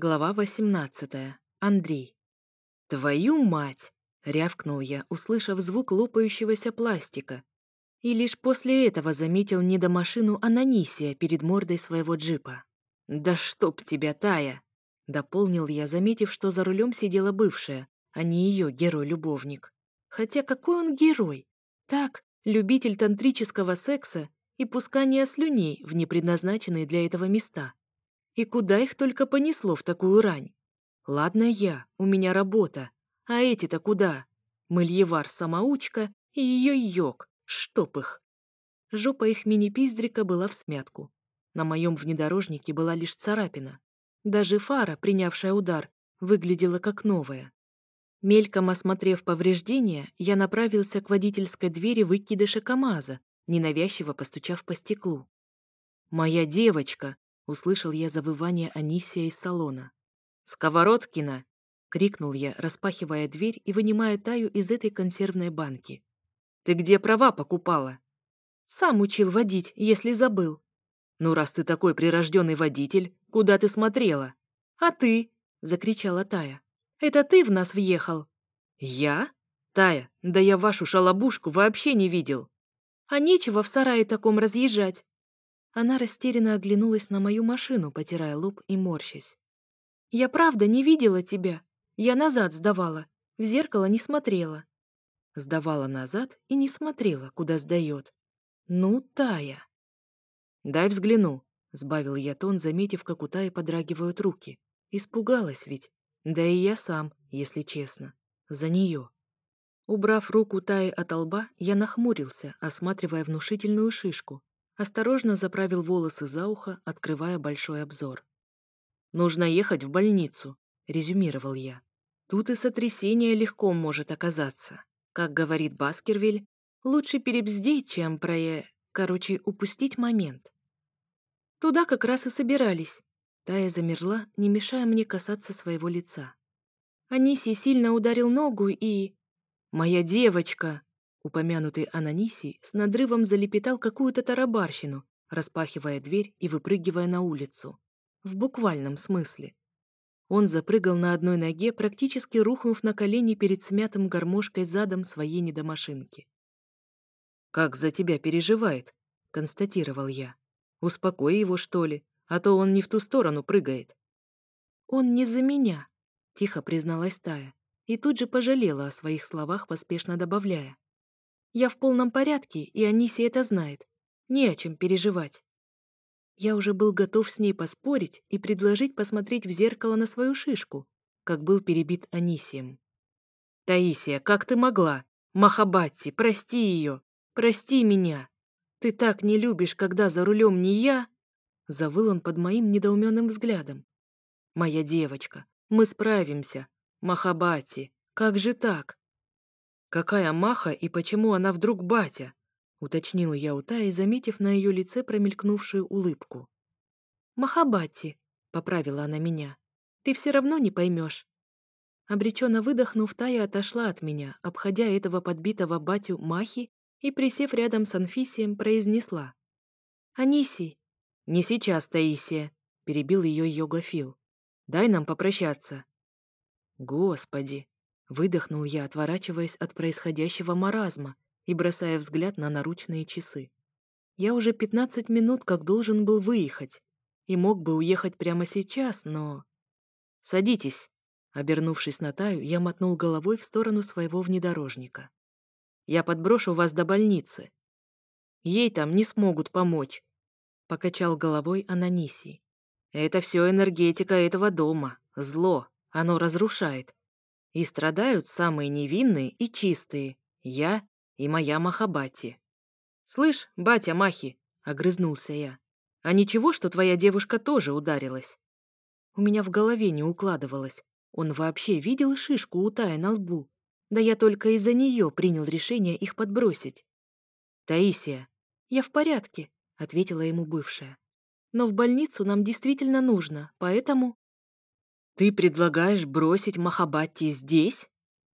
Глава 18. Андрей. «Твою мать!» — рявкнул я, услышав звук лопающегося пластика. И лишь после этого заметил не до машину Ананисия перед мордой своего джипа. «Да чтоб тебя, Тая!» — дополнил я, заметив, что за рулем сидела бывшая, а не ее герой-любовник. Хотя какой он герой? Так, любитель тантрического секса и пускания слюней в непредназначенные для этого места — и куда их только понесло в такую рань? Ладно я, у меня работа. А эти-то куда? Мальевар-самоучка и ее йог, чтоб их. Жопа их мини-пиздрика была в смятку. На моем внедорожнике была лишь царапина. Даже фара, принявшая удар, выглядела как новая. Мельком осмотрев повреждения, я направился к водительской двери выкидыша КамАЗа, ненавязчиво постучав по стеклу. «Моя девочка!» Услышал я завывание Анисия из салона. «Сковородкина!» — крикнул я, распахивая дверь и вынимая Таю из этой консервной банки. «Ты где права покупала?» «Сам учил водить, если забыл». «Ну, раз ты такой прирожденный водитель, куда ты смотрела?» «А ты?» — закричала Тая. «Это ты в нас въехал?» «Я? Тая, да я вашу шалобушку вообще не видел!» «А нечего в сарае таком разъезжать. Она растерянно оглянулась на мою машину, потирая лоб и морщась. «Я правда не видела тебя. Я назад сдавала. В зеркало не смотрела». Сдавала назад и не смотрела, куда сдает. «Ну, Тая!» «Дай взгляну», — сбавил я тон, заметив, как у Таи подрагивают руки. Испугалась ведь. Да и я сам, если честно. За нее. Убрав руку Таи от лба, я нахмурился, осматривая внушительную шишку, Осторожно заправил волосы за ухо, открывая большой обзор. «Нужно ехать в больницу», — резюмировал я. «Тут и сотрясение легко может оказаться. Как говорит Баскервиль, лучше перебздеть, чем прое, э, короче, упустить момент». Туда как раз и собирались. Тая замерла, не мешая мне касаться своего лица. Аниси сильно ударил ногу и... «Моя девочка!» Упомянутый Ананисий с надрывом залепетал какую-то тарабарщину, распахивая дверь и выпрыгивая на улицу. В буквальном смысле. Он запрыгал на одной ноге, практически рухнув на колени перед смятым гармошкой задом своей недомашинки. «Как за тебя переживает», — констатировал я. «Успокой его, что ли, а то он не в ту сторону прыгает». «Он не за меня», — тихо призналась Тая, и тут же пожалела о своих словах, поспешно добавляя. Я в полном порядке, и Аниси это знает. Не о чем переживать. Я уже был готов с ней поспорить и предложить посмотреть в зеркало на свою шишку, как был перебит Анисием. «Таисия, как ты могла? Махабатти, прости ее! Прости меня! Ты так не любишь, когда за рулем не я!» Завыл он под моим недоуменным взглядом. «Моя девочка, мы справимся! Махабати, как же так? «Какая маха и почему она вдруг батя?» — уточнила я у Таи, заметив на ее лице промелькнувшую улыбку. «Махабати», — поправила она меня. «Ты все равно не поймешь». Обреченно выдохнув, Тая отошла от меня, обходя этого подбитого батю Махи и, присев рядом с Анфисием, произнесла. «Анисий!» «Не сейчас, Таисия!» — перебил ее Йогафил. «Дай нам попрощаться». «Господи!» Выдохнул я, отворачиваясь от происходящего маразма и бросая взгляд на наручные часы. Я уже 15 минут как должен был выехать, и мог бы уехать прямо сейчас, но... «Садитесь!» Обернувшись на Таю, я мотнул головой в сторону своего внедорожника. «Я подброшу вас до больницы. Ей там не смогут помочь», — покачал головой Ананисий. «Это все энергетика этого дома. Зло. Оно разрушает. И страдают самые невинные и чистые, я и моя Махабати. «Слышь, батя Махи!» — огрызнулся я. «А ничего, что твоя девушка тоже ударилась?» У меня в голове не укладывалось. Он вообще видел шишку у Тая на лбу. Да я только из-за нее принял решение их подбросить. «Таисия, я в порядке», — ответила ему бывшая. «Но в больницу нам действительно нужно, поэтому...» «Ты предлагаешь бросить Махабатти здесь?»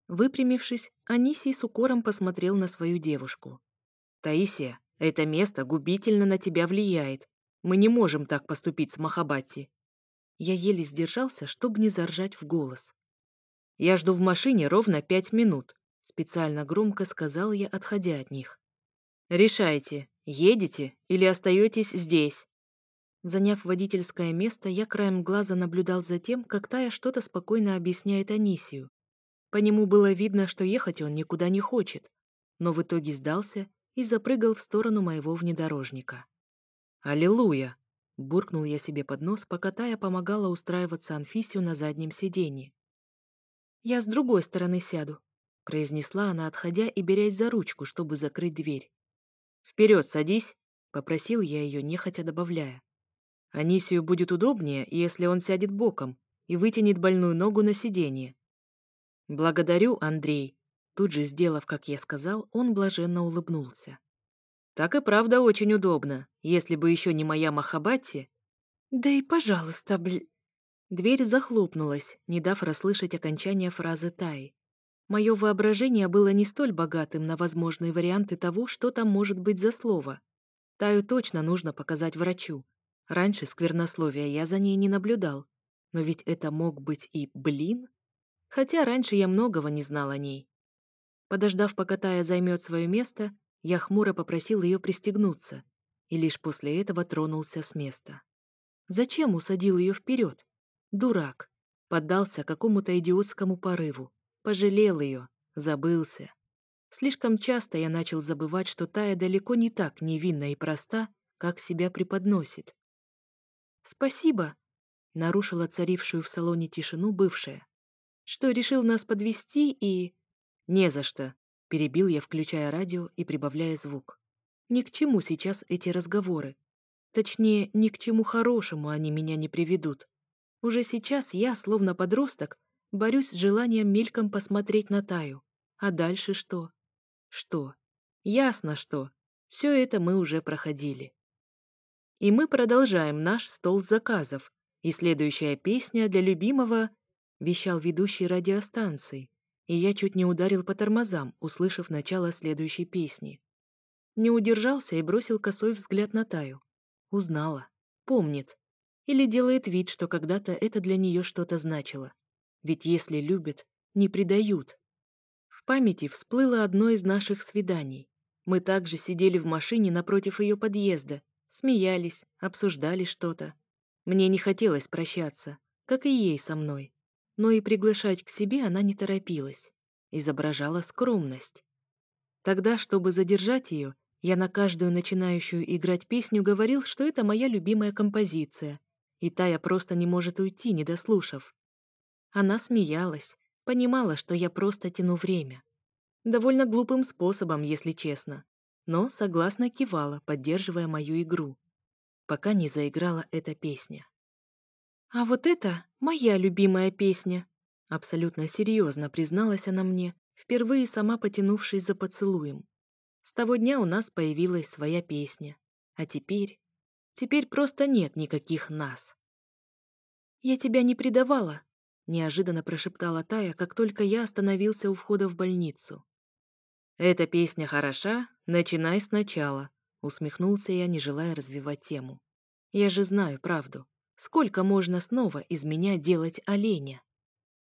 Выпрямившись, Анисий с укором посмотрел на свою девушку. «Таисия, это место губительно на тебя влияет. Мы не можем так поступить с Махабатти». Я еле сдержался, чтобы не заржать в голос. «Я жду в машине ровно пять минут», — специально громко сказал я, отходя от них. «Решайте, едете или остаетесь здесь?» Заняв водительское место, я краем глаза наблюдал за тем, как Тая что-то спокойно объясняет Анисию. По нему было видно, что ехать он никуда не хочет, но в итоге сдался и запрыгал в сторону моего внедорожника. «Аллилуйя!» — буркнул я себе под нос, пока Тая помогала устраиваться Анфисию на заднем сиденье. «Я с другой стороны сяду», — произнесла она, отходя и берясь за ручку, чтобы закрыть дверь. «Вперед, садись!» — попросил я ее, нехотя добавляя. Анисию будет удобнее, если он сядет боком и вытянет больную ногу на сиденье. «Благодарю, Андрей!» Тут же, сделав, как я сказал, он блаженно улыбнулся. «Так и правда очень удобно, если бы еще не моя Махабати...» «Да и пожалуйста, бль...» Дверь захлопнулась, не дав расслышать окончание фразы Таи. Мое воображение было не столь богатым на возможные варианты того, что там может быть за слово. Таю точно нужно показать врачу, Раньше сквернословия я за ней не наблюдал, но ведь это мог быть и блин. Хотя раньше я многого не знал о ней. Подождав, пока Тая займет свое место, я хмуро попросил ее пристегнуться и лишь после этого тронулся с места. Зачем усадил ее вперед? Дурак. Поддался какому-то идиотскому порыву. Пожалел ее. Забылся. Слишком часто я начал забывать, что Тая далеко не так невинна и проста, как себя преподносит. «Спасибо», — нарушила царившую в салоне тишину бывшая. «Что, решил нас подвести и...» «Не за что», — перебил я, включая радио и прибавляя звук. «Ни к чему сейчас эти разговоры. Точнее, ни к чему хорошему они меня не приведут. Уже сейчас я, словно подросток, борюсь с желанием мельком посмотреть на Таю. А дальше что? Что? Ясно, что. Все это мы уже проходили. И мы продолжаем наш стол заказов. И следующая песня для любимого вещал ведущий радиостанции, и я чуть не ударил по тормозам, услышав начало следующей песни. Не удержался и бросил косой взгляд на Таю. Узнала. Помнит. Или делает вид, что когда-то это для нее что-то значило. Ведь если любят, не предают. В памяти всплыло одно из наших свиданий. Мы также сидели в машине напротив ее подъезда, смеялись, обсуждали что-то. Мне не хотелось прощаться, как и ей со мной. Но и приглашать к себе она не торопилась, изображала скромность. Тогда, чтобы задержать ее, я на каждую начинающую играть песню говорил, что это моя любимая композиция, и Тая просто не может уйти, не дослушав. Она смеялась, понимала, что я просто тяну время. Довольно глупым способом, если честно но согласно кивала, поддерживая мою игру, пока не заиграла эта песня. «А вот это моя любимая песня», — абсолютно серьезно призналась она мне, впервые сама потянувшись за поцелуем. С того дня у нас появилась своя песня. А теперь... Теперь просто нет никаких нас. «Я тебя не предавала», — неожиданно прошептала Тая, как только я остановился у входа в больницу. «Эта песня хороша, начинай сначала», — усмехнулся я, не желая развивать тему. «Я же знаю правду. Сколько можно снова из меня делать оленя?»